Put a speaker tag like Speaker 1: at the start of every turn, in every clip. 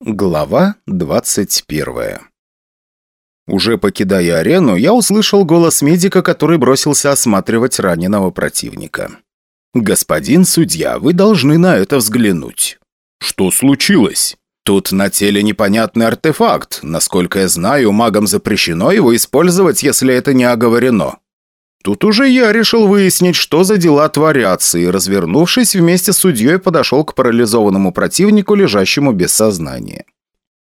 Speaker 1: Глава 21 Уже покидая арену, я услышал голос медика, который бросился осматривать раненого противника. «Господин судья, вы должны на это взглянуть». «Что случилось?» «Тут на теле непонятный артефакт. Насколько я знаю, магам запрещено его использовать, если это не оговорено». Тут уже я решил выяснить, что за дела творятся, и, развернувшись, вместе с судьей подошел к парализованному противнику, лежащему без сознания.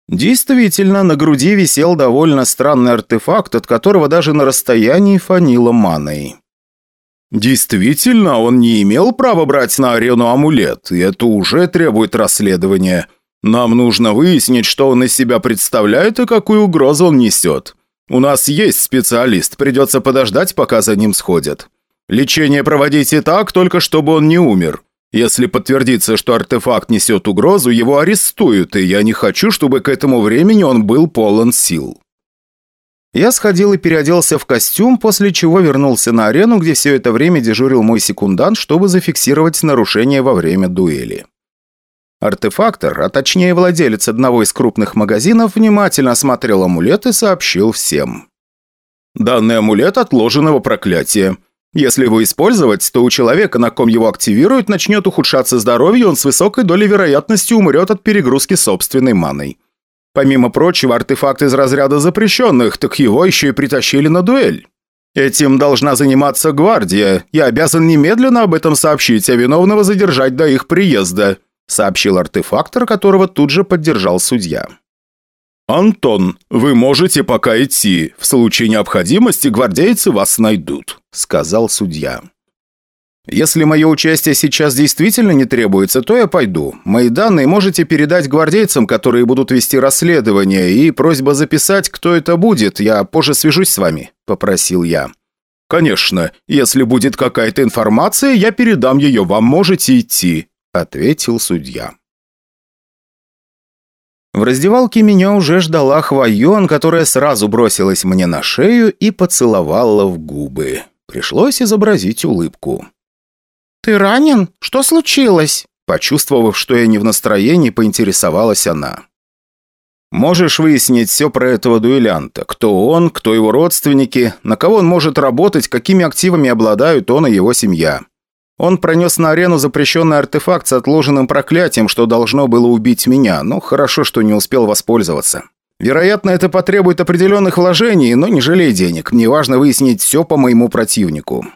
Speaker 1: Действительно, на груди висел довольно странный артефакт, от которого даже на расстоянии фанило маной. Действительно, он не имел права брать на арену амулет, и это уже требует расследования. Нам нужно выяснить, что он из себя представляет и какую угрозу он несет. У нас есть специалист, придется подождать, пока за ним сходят. Лечение проводите так, только чтобы он не умер. Если подтвердится, что артефакт несет угрозу, его арестуют, и я не хочу, чтобы к этому времени он был полон сил. Я сходил и переоделся в костюм, после чего вернулся на арену, где все это время дежурил мой секундант, чтобы зафиксировать нарушение во время дуэли. Артефактор, а точнее владелец одного из крупных магазинов, внимательно осмотрел амулет и сообщил всем. «Данный амулет отложенного проклятия. Если его использовать, то у человека, на ком его активируют, начнет ухудшаться здоровье, и он с высокой долей вероятности умрет от перегрузки собственной маной. Помимо прочего, артефакт из разряда запрещенных, так его еще и притащили на дуэль. Этим должна заниматься гвардия. Я обязан немедленно об этом сообщить, а виновного задержать до их приезда сообщил артефактор, которого тут же поддержал судья. «Антон, вы можете пока идти. В случае необходимости гвардейцы вас найдут», — сказал судья. «Если мое участие сейчас действительно не требуется, то я пойду. Мои данные можете передать гвардейцам, которые будут вести расследование, и просьба записать, кто это будет. Я позже свяжусь с вами», — попросил я. «Конечно. Если будет какая-то информация, я передам ее. Вам можете идти», – ответил судья. В раздевалке меня уже ждала Хвоен, которая сразу бросилась мне на шею и поцеловала в губы. Пришлось изобразить улыбку.
Speaker 2: «Ты ранен? Что случилось?»
Speaker 1: Почувствовав, что я не в настроении, поинтересовалась она. «Можешь выяснить все про этого дуэлянта. Кто он, кто его родственники, на кого он может работать, какими активами обладают он и его семья. Он пронес на арену запрещенный артефакт с отложенным проклятием, что должно было убить меня, но хорошо, что не успел воспользоваться. Вероятно, это потребует определенных вложений, но не жалей денег. Мне важно выяснить все по моему противнику».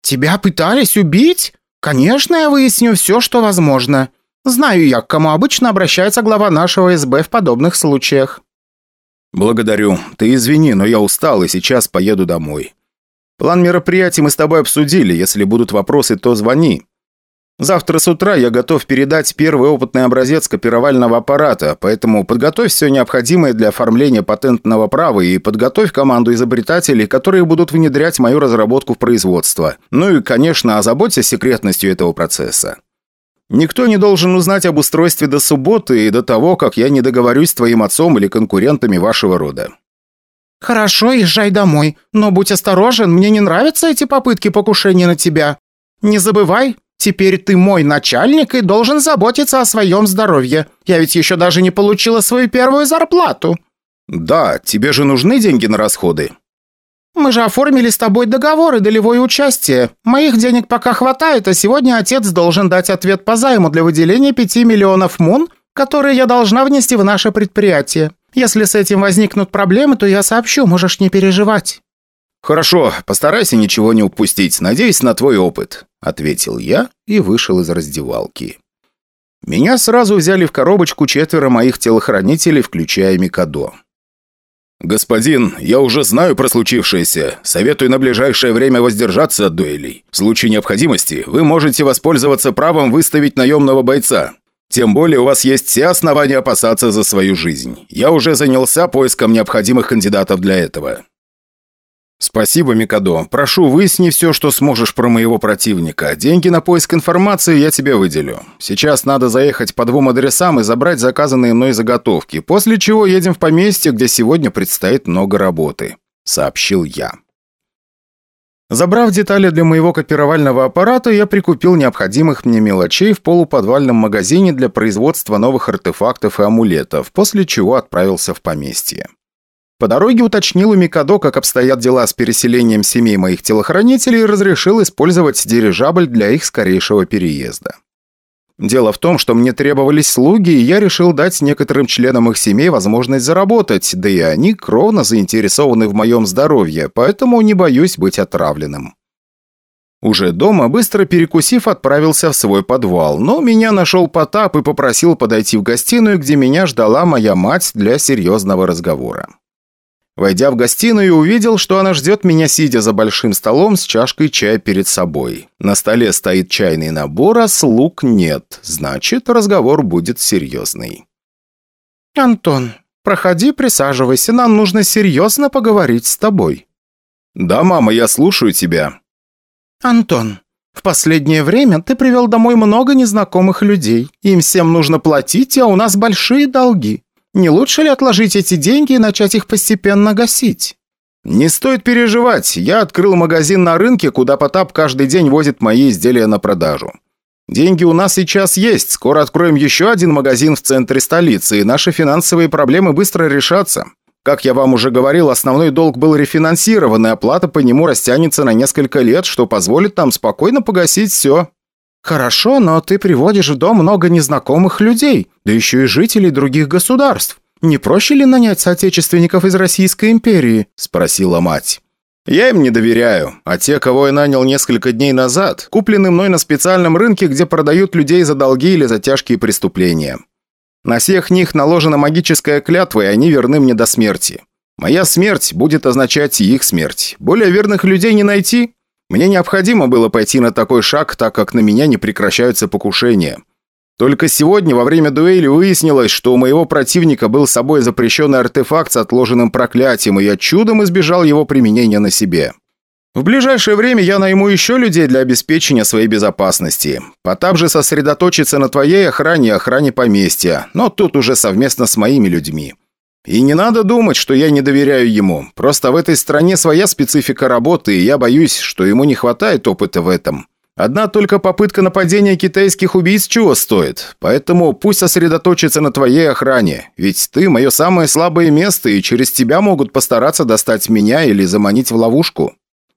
Speaker 2: «Тебя пытались убить? Конечно, я выясню все, что возможно. Знаю я, к кому обычно обращается глава нашего СБ в подобных случаях».
Speaker 1: «Благодарю. Ты извини, но я устал и сейчас поеду домой. План мероприятий мы с тобой обсудили. Если будут вопросы, то звони. Завтра с утра я готов передать первый опытный образец копировального аппарата, поэтому подготовь все необходимое для оформления патентного права и подготовь команду изобретателей, которые будут внедрять мою разработку в производство. Ну и, конечно, озаботься секретностью этого процесса. Никто не должен узнать об устройстве до субботы и до того, как я не договорюсь с твоим отцом или конкурентами вашего рода.
Speaker 2: «Хорошо, езжай домой, но будь осторожен, мне не нравятся эти попытки покушения на тебя. Не забывай, теперь ты мой начальник и должен заботиться о своем здоровье. Я ведь еще даже не получила свою первую зарплату».
Speaker 1: «Да, тебе же нужны деньги на расходы».
Speaker 2: «Мы же оформили с тобой договор и долевое участие. Моих денег пока хватает, а сегодня отец должен дать ответ по займу для выделения 5 миллионов мун, которые я должна внести в наше предприятие. Если с этим возникнут проблемы, то я сообщу, можешь не переживать».
Speaker 1: «Хорошо, постарайся ничего не упустить. Надеюсь на твой опыт», — ответил я и вышел из раздевалки. Меня сразу взяли в коробочку четверо моих телохранителей, включая Микадо. «Господин, я уже знаю про случившееся. Советую на ближайшее время воздержаться от дуэлей. В случае необходимости вы можете воспользоваться правом выставить наемного бойца. Тем более у вас есть все основания опасаться за свою жизнь. Я уже занялся поиском необходимых кандидатов для этого». «Спасибо, Микадо. Прошу, выясни все, что сможешь про моего противника. Деньги на поиск информации я тебе выделю. Сейчас надо заехать по двум адресам и забрать заказанные мной заготовки, после чего едем в поместье, где сегодня предстоит много работы», — сообщил я. Забрав детали для моего копировального аппарата, я прикупил необходимых мне мелочей в полуподвальном магазине для производства новых артефактов и амулетов, после чего отправился в поместье. По дороге уточнил у Микадо, как обстоят дела с переселением семей моих телохранителей и разрешил использовать дирижабль для их скорейшего переезда. Дело в том, что мне требовались слуги, и я решил дать некоторым членам их семей возможность заработать, да и они кровно заинтересованы в моем здоровье, поэтому не боюсь быть отравленным. Уже дома, быстро перекусив, отправился в свой подвал, но меня нашел Потап и попросил подойти в гостиную, где меня ждала моя мать для серьезного разговора. Войдя в гостиную, увидел, что она ждет меня, сидя за большим столом с чашкой чая перед собой. На столе стоит чайный набор, а слуг нет. Значит, разговор будет серьезный.
Speaker 2: «Антон, проходи, присаживайся, нам нужно серьезно поговорить с тобой».
Speaker 1: «Да, мама, я слушаю тебя».
Speaker 2: «Антон, в последнее время ты привел домой много незнакомых людей. Им всем нужно платить, а у нас большие долги. Не лучше ли отложить эти деньги и начать их постепенно гасить?»
Speaker 1: «Не стоит переживать. Я открыл магазин на рынке, куда Потап каждый день возит мои изделия на продажу. Деньги у нас сейчас есть. Скоро откроем еще один магазин в центре столицы, и наши финансовые проблемы быстро решатся. Как я вам уже говорил, основной долг был рефинансирован, и оплата по нему растянется на несколько лет, что позволит нам спокойно погасить все».
Speaker 2: «Хорошо, но ты приводишь в дом много незнакомых людей, да еще и жителей других государств. Не проще ли нанять соотечественников из Российской империи?» – спросила мать.
Speaker 1: «Я им не доверяю, а те, кого я нанял несколько дней назад, куплены мной на специальном рынке, где продают людей за долги или за тяжкие преступления. На всех них наложена магическая клятва, и они верны мне до смерти. Моя смерть будет означать и их смерть. Более верных людей не найти, мне необходимо было пойти на такой шаг, так как на меня не прекращаются покушения. Только сегодня во время дуэли выяснилось, что у моего противника был с собой запрещенный артефакт с отложенным проклятием, и я чудом избежал его применения на себе. В ближайшее время я найму еще людей для обеспечения своей безопасности. Потап же сосредоточится на твоей охране и охране поместья, но тут уже совместно с моими людьми. И не надо думать, что я не доверяю ему. Просто в этой стране своя специфика работы, и я боюсь, что ему не хватает опыта в этом. Одна только попытка нападения китайских убийц чего стоит. Поэтому пусть сосредоточится на твоей охране. Ведь ты мое самое слабое место, и через тебя могут постараться достать меня или заманить в ловушку.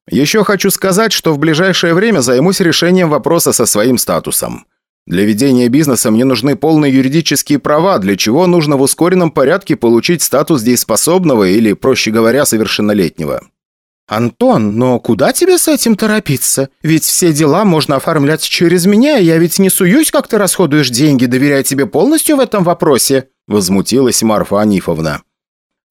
Speaker 1: Еще хочу сказать, что в ближайшее время займусь решением вопроса со своим статусом. Для ведения бизнеса мне нужны полные юридические права, для чего нужно в ускоренном порядке получить статус дееспособного или, проще говоря, совершеннолетнего.
Speaker 2: «Антон, но куда тебе с этим торопиться? Ведь все дела можно оформлять через меня, я ведь не суюсь, как ты расходуешь деньги, доверяя тебе полностью в этом вопросе», возмутилась Марфа Анифовна.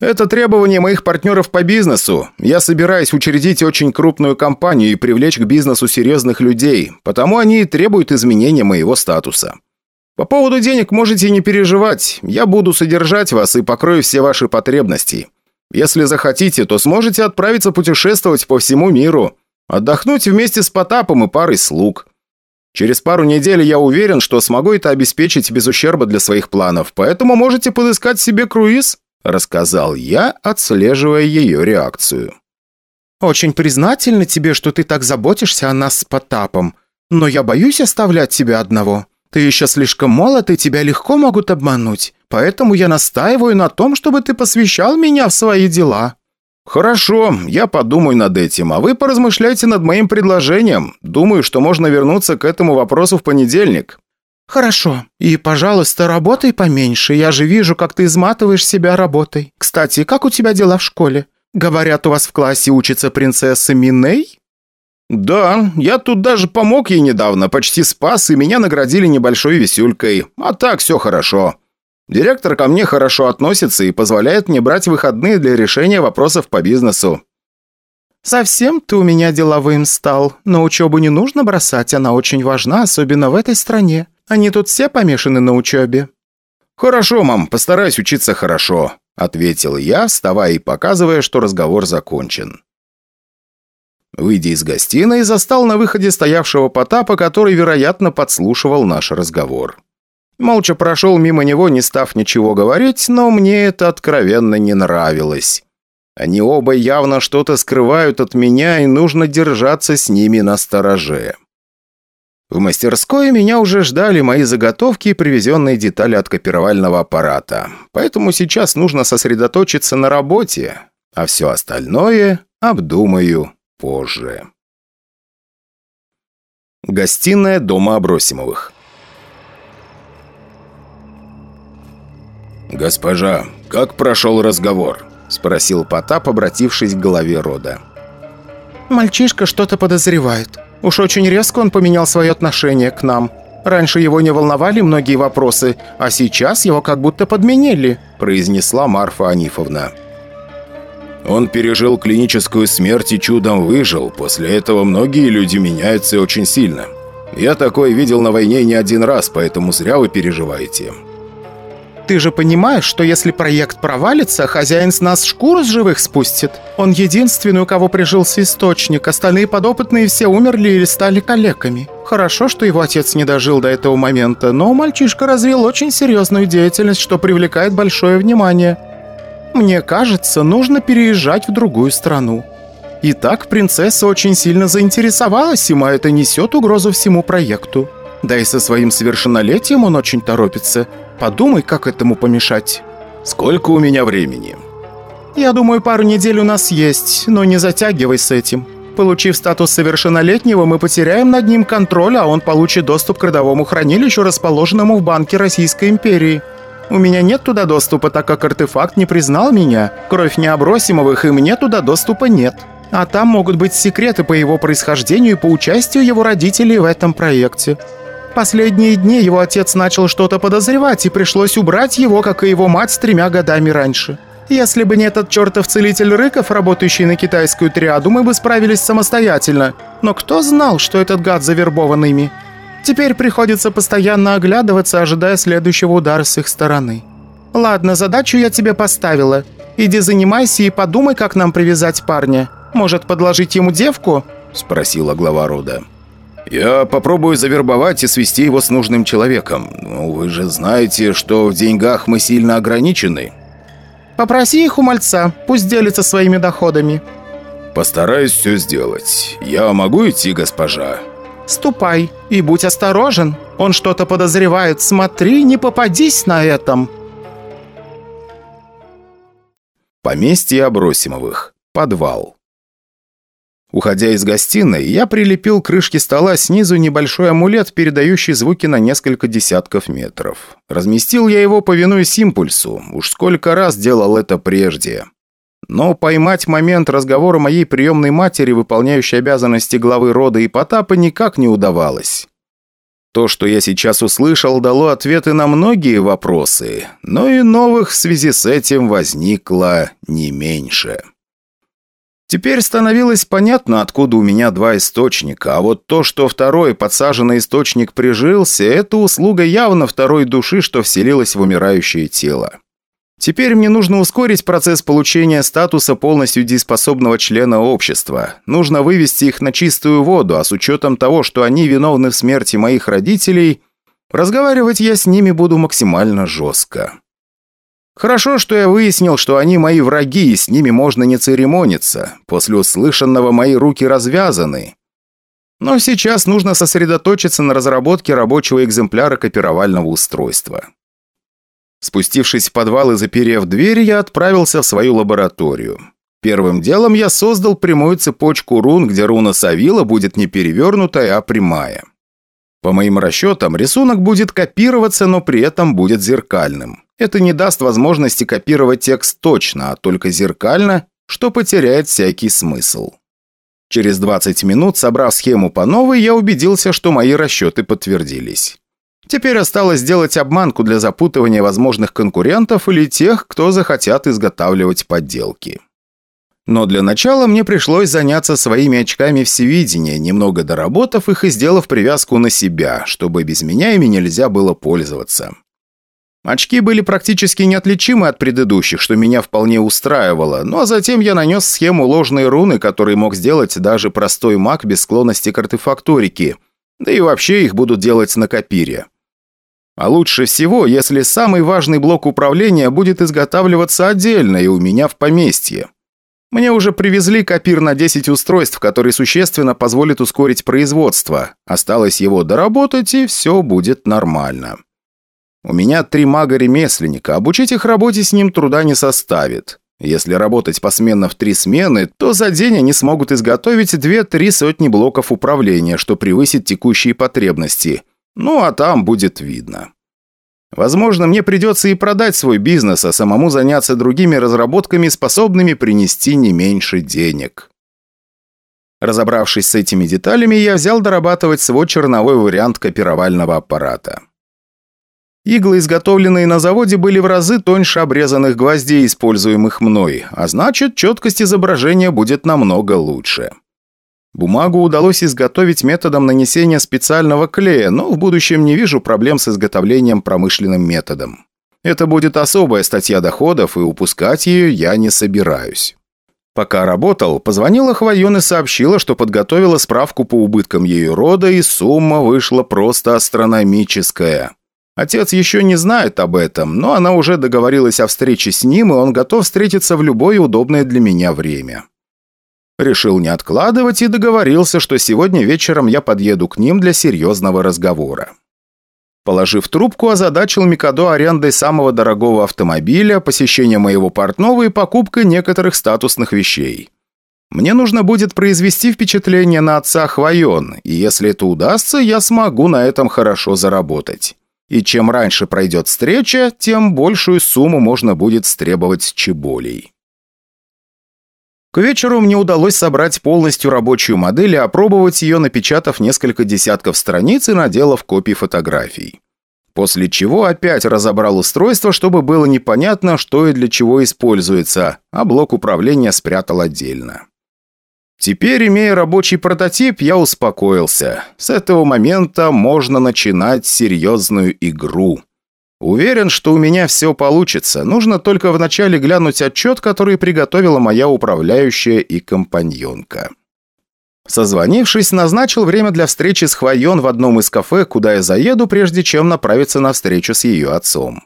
Speaker 1: Это требование моих партнеров по бизнесу. Я собираюсь учредить очень крупную компанию и привлечь к бизнесу серьезных людей, потому они и требуют изменения моего статуса. По поводу денег можете не переживать. Я буду содержать вас и покрою все ваши потребности. Если захотите, то сможете отправиться путешествовать по всему миру, отдохнуть вместе с Потапом и парой слуг. Через пару недель я уверен, что смогу это обеспечить без ущерба для своих планов, поэтому можете подыскать себе круиз – рассказал я, отслеживая ее реакцию.
Speaker 2: «Очень признательна тебе, что ты так заботишься о нас с Потапом, но я боюсь оставлять тебя одного. Ты еще слишком молод, и тебя легко могут обмануть, поэтому я настаиваю на том, чтобы ты посвящал меня в свои дела».
Speaker 1: «Хорошо, я подумаю над этим, а вы поразмышляйте над моим предложением. Думаю, что можно вернуться к этому вопросу в понедельник».
Speaker 2: «Хорошо. И, пожалуйста, работай поменьше. Я же вижу, как ты изматываешь себя работой. Кстати, как у тебя дела в школе? Говорят, у вас в классе учится принцесса Миней?»
Speaker 1: «Да, я тут даже помог ей недавно, почти спас, и меня наградили небольшой висюлькой. А так все хорошо. Директор ко мне хорошо относится и позволяет мне брать выходные для решения вопросов по бизнесу».
Speaker 2: «Совсем ты у меня деловым стал, но учебу не нужно бросать, она очень важна, особенно в этой стране. Они тут все помешаны на учебе».
Speaker 1: «Хорошо, мам, постараюсь учиться хорошо», — ответил я, вставая и показывая, что разговор закончен. Выйдя из гостиной, застал на выходе стоявшего Потапа, который, вероятно, подслушивал наш разговор. Молча прошел мимо него, не став ничего говорить, но мне это откровенно не нравилось. Они оба явно что-то скрывают от меня, и нужно держаться с ними на стороже. В мастерской меня уже ждали мои заготовки и привезенные детали от копировального аппарата. Поэтому сейчас нужно сосредоточиться на работе, а все остальное обдумаю позже. Гостиная дома Абросимовых. «Госпожа, как прошел разговор?» – спросил Потап, обратившись к голове рода.
Speaker 2: «Мальчишка что-то подозревает. Уж очень резко он поменял свое отношение к нам. Раньше его не волновали многие вопросы, а сейчас его как будто подменили», – произнесла Марфа Анифовна.
Speaker 1: Он пережил клиническую смерть и чудом выжил. После этого многие люди меняются очень сильно. Я такое видел на войне не один раз, поэтому зря вы переживаете.
Speaker 2: Ты же понимаешь, что если проект провалится, хозяин с нас шкуру с живых спустит? Он единственный, у кого прижился источник, остальные подопытные все умерли или стали калеками. Хорошо, что его отец не дожил до этого момента, но мальчишка развил очень серьезную деятельность, что привлекает большое внимание. Мне кажется, нужно переезжать в другую страну. Итак, принцесса очень сильно заинтересовалась а это несет угрозу всему проекту. Да и со своим совершеннолетием он очень торопится. Подумай, как этому помешать.
Speaker 1: Сколько у меня времени?
Speaker 2: Я думаю, пару недель у нас есть, но не затягивай с этим. Получив статус совершеннолетнего, мы потеряем над ним контроль, а он получит доступ к родовому хранилищу, расположенному в Банке Российской империи. У меня нет туда доступа, так как артефакт не признал меня. Кровь необросимовых, и мне туда доступа нет. А там могут быть секреты по его происхождению и по участию его родителей в этом проекте. Последние дни его отец начал что-то подозревать, и пришлось убрать его, как и его мать, тремя годами раньше. Если бы не этот чертов целитель Рыков, работающий на китайскую триаду, мы бы справились самостоятельно. Но кто знал, что этот гад завербован ими? Теперь приходится постоянно оглядываться, ожидая следующего удара с их стороны. Ладно, задачу я тебе поставила. Иди занимайся и подумай, как нам привязать парня. Может, подложить ему девку?» – спросила глава рода.
Speaker 1: «Я попробую завербовать и свести его с нужным человеком. Но вы же знаете, что в деньгах мы сильно ограничены».
Speaker 2: «Попроси их у мальца, пусть делится своими доходами».
Speaker 1: «Постараюсь все сделать. Я могу идти, госпожа?»
Speaker 2: «Ступай и будь осторожен. Он что-то подозревает. Смотри, не попадись на этом».
Speaker 1: Поместье Абросимовых. Подвал. Уходя из гостиной, я прилепил к крышке стола снизу небольшой амулет, передающий звуки на несколько десятков метров. Разместил я его, повинуясь импульсу. Уж сколько раз делал это прежде. Но поймать момент разговора моей приемной матери, выполняющей обязанности главы рода и Потапа, никак не удавалось. То, что я сейчас услышал, дало ответы на многие вопросы, но и новых в связи с этим возникло не меньше. Теперь становилось понятно, откуда у меня два источника, а вот то, что второй подсаженный источник прижился, это услуга явно второй души, что вселилась в умирающее тело. Теперь мне нужно ускорить процесс получения статуса полностью дееспособного члена общества. Нужно вывести их на чистую воду, а с учетом того, что они виновны в смерти моих родителей, разговаривать я с ними буду максимально жестко. Хорошо, что я выяснил, что они мои враги, и с ними можно не церемониться. После услышанного мои руки развязаны. Но сейчас нужно сосредоточиться на разработке рабочего экземпляра копировального устройства. Спустившись в подвал и заперев дверь, я отправился в свою лабораторию. Первым делом я создал прямую цепочку рун, где руна Савила будет не перевернутая, а прямая. По моим расчетам, рисунок будет копироваться, но при этом будет зеркальным. Это не даст возможности копировать текст точно, а только зеркально, что потеряет всякий смысл. Через 20 минут, собрав схему по новой, я убедился, что мои расчеты подтвердились. Теперь осталось сделать обманку для запутывания возможных конкурентов или тех, кто захотят изготавливать подделки. Но для начала мне пришлось заняться своими очками всевидения, немного доработав их и сделав привязку на себя, чтобы без меня ими нельзя было пользоваться. Очки были практически неотличимы от предыдущих, что меня вполне устраивало, ну затем я нанес схему ложной руны, который мог сделать даже простой маг без склонности к артефакторике, да и вообще их будут делать на копире. А лучше всего, если самый важный блок управления будет изготавливаться отдельно и у меня в поместье. Мне уже привезли копир на 10 устройств, который существенно позволит ускорить производство. Осталось его доработать, и все будет нормально. У меня три мага-ремесленника, обучить их работе с ним труда не составит. Если работать посменно в три смены, то за день они смогут изготовить две-три сотни блоков управления, что превысит текущие потребности. Ну а там будет видно. Возможно, мне придется и продать свой бизнес, а самому заняться другими разработками, способными принести не меньше денег. Разобравшись с этими деталями, я взял дорабатывать свой черновой вариант копировального аппарата. Иглы, изготовленные на заводе, были в разы тоньше обрезанных гвоздей, используемых мной, а значит, четкость изображения будет намного лучше. Бумагу удалось изготовить методом нанесения специального клея, но в будущем не вижу проблем с изготовлением промышленным методом. Это будет особая статья доходов, и упускать ее я не собираюсь. Пока работал, позвонила Хвоен и сообщила, что подготовила справку по убыткам ее рода, и сумма вышла просто астрономическая. Отец еще не знает об этом, но она уже договорилась о встрече с ним, и он готов встретиться в любое удобное для меня время. Решил не откладывать и договорился, что сегодня вечером я подъеду к ним для серьезного разговора. Положив трубку, озадачил Микадо арендой самого дорогого автомобиля, посещением моего портного и покупкой некоторых статусных вещей. Мне нужно будет произвести впечатление на отца Хвоен, и если это удастся, я смогу на этом хорошо заработать. И чем раньше пройдет встреча, тем большую сумму можно будет стребовать с Чеболей. К вечеру мне удалось собрать полностью рабочую модель и опробовать ее, напечатав несколько десятков страниц и наделав копии фотографий. После чего опять разобрал устройство, чтобы было непонятно, что и для чего используется, а блок управления спрятал отдельно. Теперь, имея рабочий прототип, я успокоился. С этого момента можно начинать серьезную игру. Уверен, что у меня все получится. Нужно только вначале глянуть отчет, который приготовила моя управляющая и компаньонка. Созвонившись, назначил время для встречи с Хвоен в одном из кафе, куда я заеду, прежде чем направиться на встречу с ее отцом.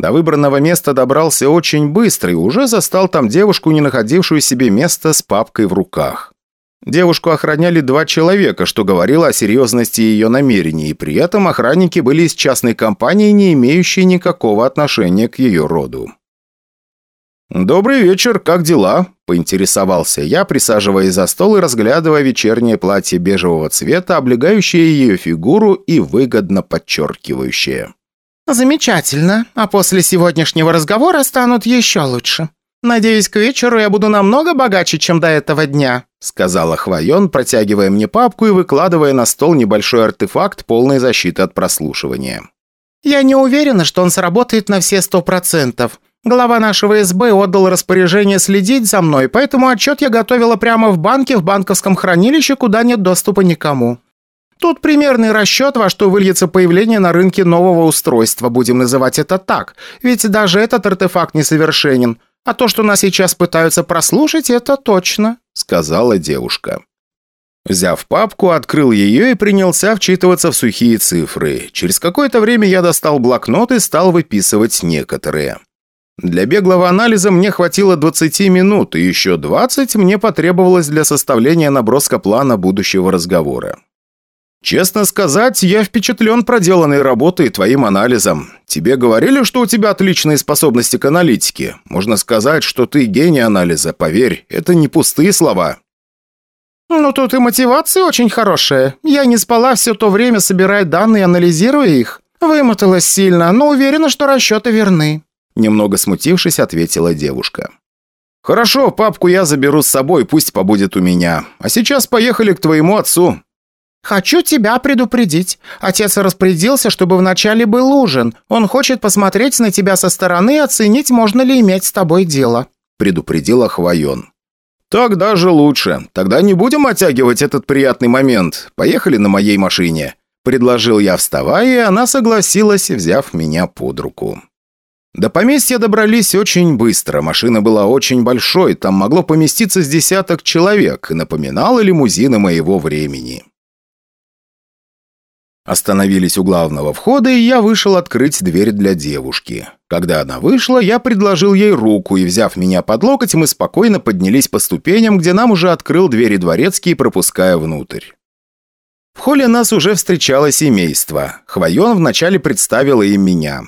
Speaker 1: До выбранного места добрался очень быстро и уже застал там девушку, не находившую себе места с папкой в руках. Девушку охраняли два человека, что говорило о серьезности ее намерений, и при этом охранники были из частной компании, не имеющей никакого отношения к ее роду. «Добрый вечер, как дела?» – поинтересовался я, присаживаясь за стол и разглядывая вечернее платье бежевого цвета, облегающее ее фигуру и выгодно подчеркивающее.
Speaker 2: «Замечательно, а после сегодняшнего разговора станут еще лучше», «Надеюсь, к вечеру я буду намного богаче, чем до этого дня», сказала Хвоен, протягивая мне папку и выкладывая на стол небольшой артефакт полной защиты от прослушивания. «Я не уверена, что он сработает на все сто процентов. Глава нашего СБ отдал распоряжение следить за мной, поэтому отчет я готовила прямо в банке в банковском хранилище, куда нет доступа никому. Тут примерный расчет, во что выльется появление на рынке нового устройства, будем называть это так, ведь даже этот артефакт несовершенен». А то, что нас сейчас пытаются прослушать, это точно», — сказала девушка. Взяв папку, открыл ее и принялся вчитываться в сухие цифры. Через какое-то время я достал блокнот и стал выписывать некоторые. Для беглого анализа мне хватило 20 минут, и еще 20 мне потребовалось для составления наброска плана будущего разговора. «Честно сказать, я впечатлен проделанной работой и твоим анализом. Тебе говорили, что у тебя отличные способности к аналитике. Можно сказать, что ты гений анализа, поверь, это не пустые слова». «Ну, тут и мотивация очень хорошая. Я не спала все то время, собирая данные, анализируя их. Вымоталась сильно, но уверена, что расчеты верны».
Speaker 1: Немного смутившись, ответила девушка. «Хорошо, папку я заберу с собой, пусть побудет у меня. А сейчас поехали к твоему отцу.
Speaker 2: «Хочу тебя предупредить. Отец распорядился, чтобы вначале был ужин. Он хочет посмотреть на тебя со стороны и оценить, можно ли иметь с тобой дело», —
Speaker 1: предупредила Хвоен. «Так даже лучше. Тогда не будем оттягивать этот приятный момент. Поехали на моей машине», — предложил я, вставая, и она согласилась, взяв меня под руку. До поместья добрались очень быстро. Машина была очень большой, там могло поместиться с десяток человек и напоминала лимузины моего времени. Остановились у главного входа, и я вышел открыть дверь для девушки. Когда она вышла, я предложил ей руку, и, взяв меня под локоть, мы спокойно поднялись по ступеням, где нам уже открыл двери дворецкий, пропуская внутрь. В холле нас уже встречало семейство. Хвоен вначале представила им меня.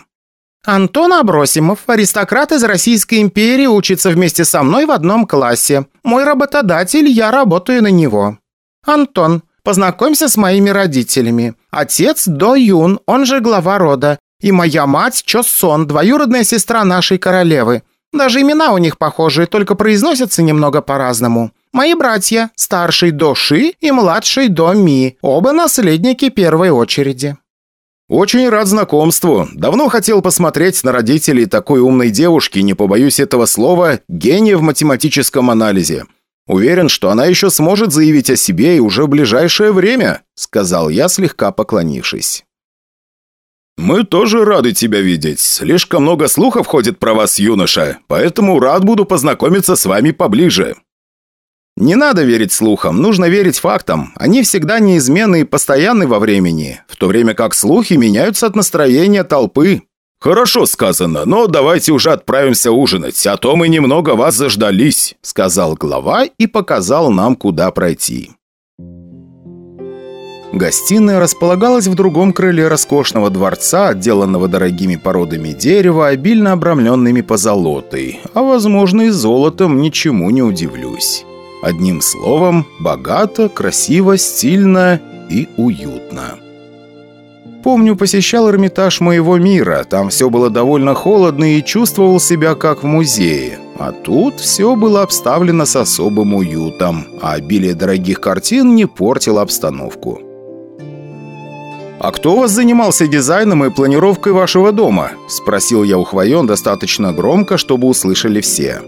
Speaker 2: «Антон Абросимов, аристократ из Российской империи, учится вместе со мной в одном классе. Мой работодатель, я работаю на него. Антон, Познакомься с моими родителями. Отец До Юн, он же глава рода. И моя мать Чо Сон, двоюродная сестра нашей королевы. Даже имена у них похожие, только произносятся немного по-разному. Мои братья, старший До Ши и младший До Ми, оба наследники первой очереди.
Speaker 1: «Очень рад знакомству. Давно хотел посмотреть на родителей такой умной девушки, не побоюсь этого слова, гения в математическом анализе. Уверен, что она еще сможет заявить о себе и уже в ближайшее время», сказал я, слегка поклонившись. «Мы тоже рады тебя видеть. Слишком много слухов ходит про вас, юноша, поэтому рад буду познакомиться с вами поближе». «Не надо верить слухам, нужно верить фактам. Они всегда неизменны и постоянны во времени, в то время как слухи меняются от настроения толпы», «Хорошо сказано, но давайте уже отправимся ужинать, а то мы немного вас заждались», сказал глава и показал нам, куда пройти. Гостиная располагалась в другом крыле роскошного дворца, отделанного дорогими породами дерева, обильно обрамленными позолотой, а, возможно, и золотом, ничему не удивлюсь. Одним словом, богато, красиво, стильно и уютно. Помню, посещал Эрмитаж моего мира. Там все было довольно холодно и чувствовал себя как в музее. А тут все было обставлено с особым уютом, а обилие дорогих картин не портило обстановку. «А кто у вас занимался дизайном и планировкой вашего дома?» – спросил я у Хвоен достаточно громко, чтобы услышали все.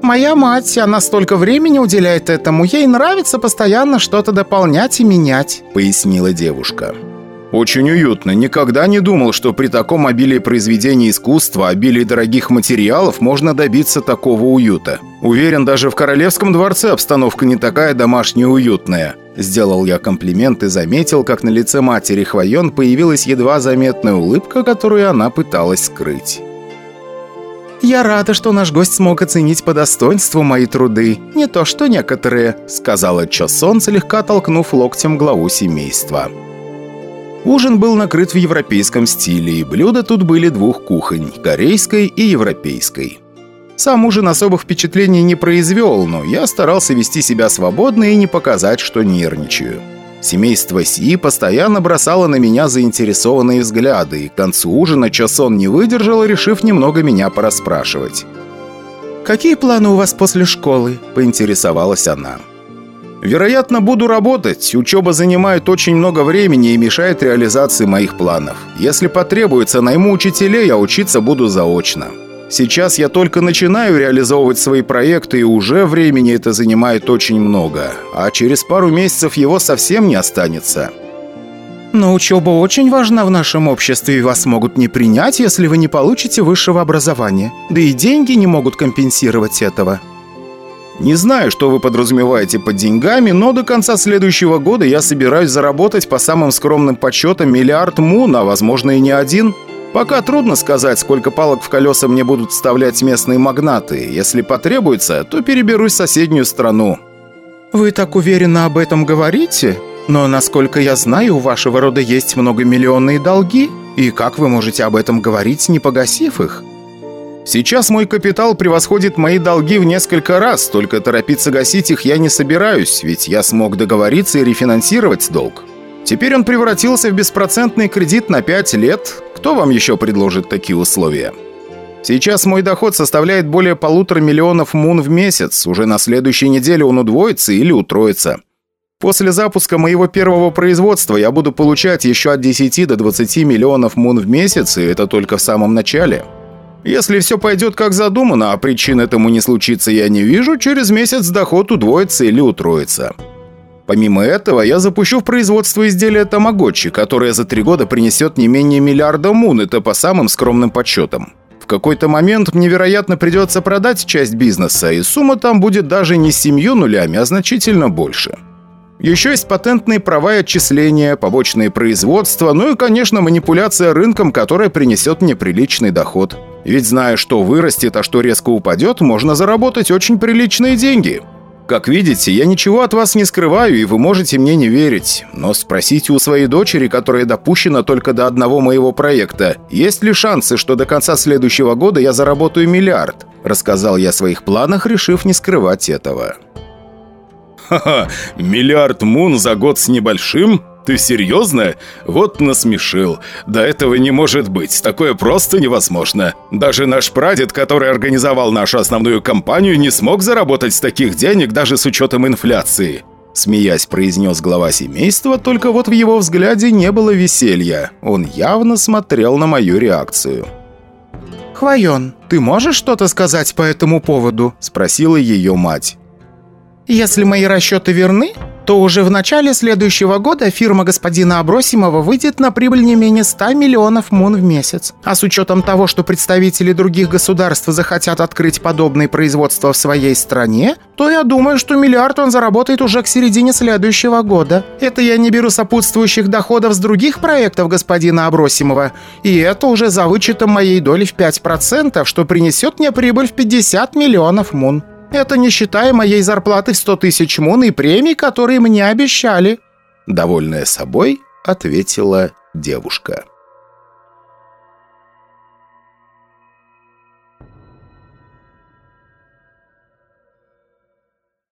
Speaker 2: «Моя мать, она столько времени уделяет этому, ей нравится постоянно что-то дополнять и менять», – пояснила девушка.
Speaker 1: Очень уютно. Никогда не думал, что при таком обилии произведений искусства, обилии дорогих материалов можно добиться такого уюта. Уверен, даже в Королевском дворце обстановка не такая домашняя уютная. Сделал я комплимент и заметил, как на лице матери Хвоен появилась едва заметная улыбка, которую она пыталась скрыть.
Speaker 2: «Я рада, что наш гость смог оценить по достоинству мои труды. Не то что некоторые», — сказала Чосон, слегка толкнув локтем главу семейства.
Speaker 1: Ужин был накрыт в европейском стиле, и блюда тут были двух кухонь – корейской и европейской. Сам ужин особых впечатлений не произвел, но я старался вести себя свободно и не показать, что нервничаю. Семейство Си постоянно бросало на меня заинтересованные взгляды, и к концу ужина Чосон не выдержал, решив немного меня порасспрашивать.
Speaker 2: «Какие планы у вас после школы?» – поинтересовалась она.
Speaker 1: Вероятно, буду работать. Учеба занимает очень много времени и мешает реализации моих планов. Если потребуется, найму учителей, а учиться буду заочно. Сейчас я только начинаю реализовывать свои проекты, и уже времени это занимает очень много. А через пару месяцев его совсем не останется.
Speaker 2: Но учеба очень важна в нашем обществе, и вас могут не принять, если вы не получите высшего образования. Да и деньги не могут компенсировать этого.
Speaker 1: Не знаю, что вы подразумеваете под деньгами, но до конца следующего года я собираюсь заработать по самым скромным подсчетам миллиард мун, а возможно и не один. Пока трудно сказать, сколько палок в колеса мне будут вставлять местные магнаты. Если потребуется, то переберусь в соседнюю страну».
Speaker 2: «Вы так уверенно об этом говорите? Но, насколько я знаю, у вашего рода есть многомиллионные долги. И как вы можете об этом говорить, не погасив их?»
Speaker 1: Сейчас мой капитал превосходит мои долги в несколько раз, только торопиться гасить их я не собираюсь, ведь я смог договориться и рефинансировать долг. Теперь он превратился в беспроцентный кредит на 5 лет. Кто вам еще предложит такие условия? Сейчас мой доход составляет более полутора миллионов мун в месяц. Уже на следующей неделе он удвоится или утроится. После запуска моего первого производства я буду получать еще от 10 до 20 миллионов мун в месяц, и это только в самом начале. Если все пойдет как задумано, а причин этому не случится я не вижу, через месяц доход удвоится или утроится. Помимо этого, я запущу в производство изделия Тамагочи, которое за три года принесет не менее миллиарда мун, это по самым скромным подсчетам. В какой-то момент мне, вероятно, придется продать часть бизнеса, и сумма там будет даже не семью нулями, а значительно больше. Еще есть патентные права и отчисления, побочные производства, ну и, конечно, манипуляция рынком, которая принесет мне приличный доход. Ведь зная, что вырастет, а что резко упадет, можно заработать очень приличные деньги. Как видите, я ничего от вас не скрываю, и вы можете мне не верить. Но спросите у своей дочери, которая допущена только до одного моего проекта, есть ли шансы, что до конца следующего года я заработаю миллиард? Рассказал я о своих планах, решив не скрывать этого. «Ха-ха, миллиард мун за год с небольшим? Ты серьезно? Вот насмешил. До этого не может быть. Такое просто невозможно. Даже наш прадед, который организовал нашу основную компанию, не смог заработать таких денег даже с учетом инфляции. Смеясь, произнес глава семейства, только вот в его взгляде не было веселья. Он явно смотрел на мою реакцию.
Speaker 2: «Хвоен, ты можешь что-то сказать по этому поводу?» – спросила ее мать. Если мои расчеты верны, то уже в начале следующего года фирма господина Абросимова выйдет на прибыль не менее 100 миллионов мун в месяц. А с учетом того, что представители других государств захотят открыть подобные производства в своей стране, то я думаю, что миллиард он заработает уже к середине следующего года. Это я не беру сопутствующих доходов с других проектов господина Абросимова. И это уже за вычетом моей доли в 5%, что принесет мне прибыль в 50 миллионов мун. Это не считая моей зарплаты в 100 тысяч мун и премий, которые мне обещали».
Speaker 1: Довольная собой, ответила девушка.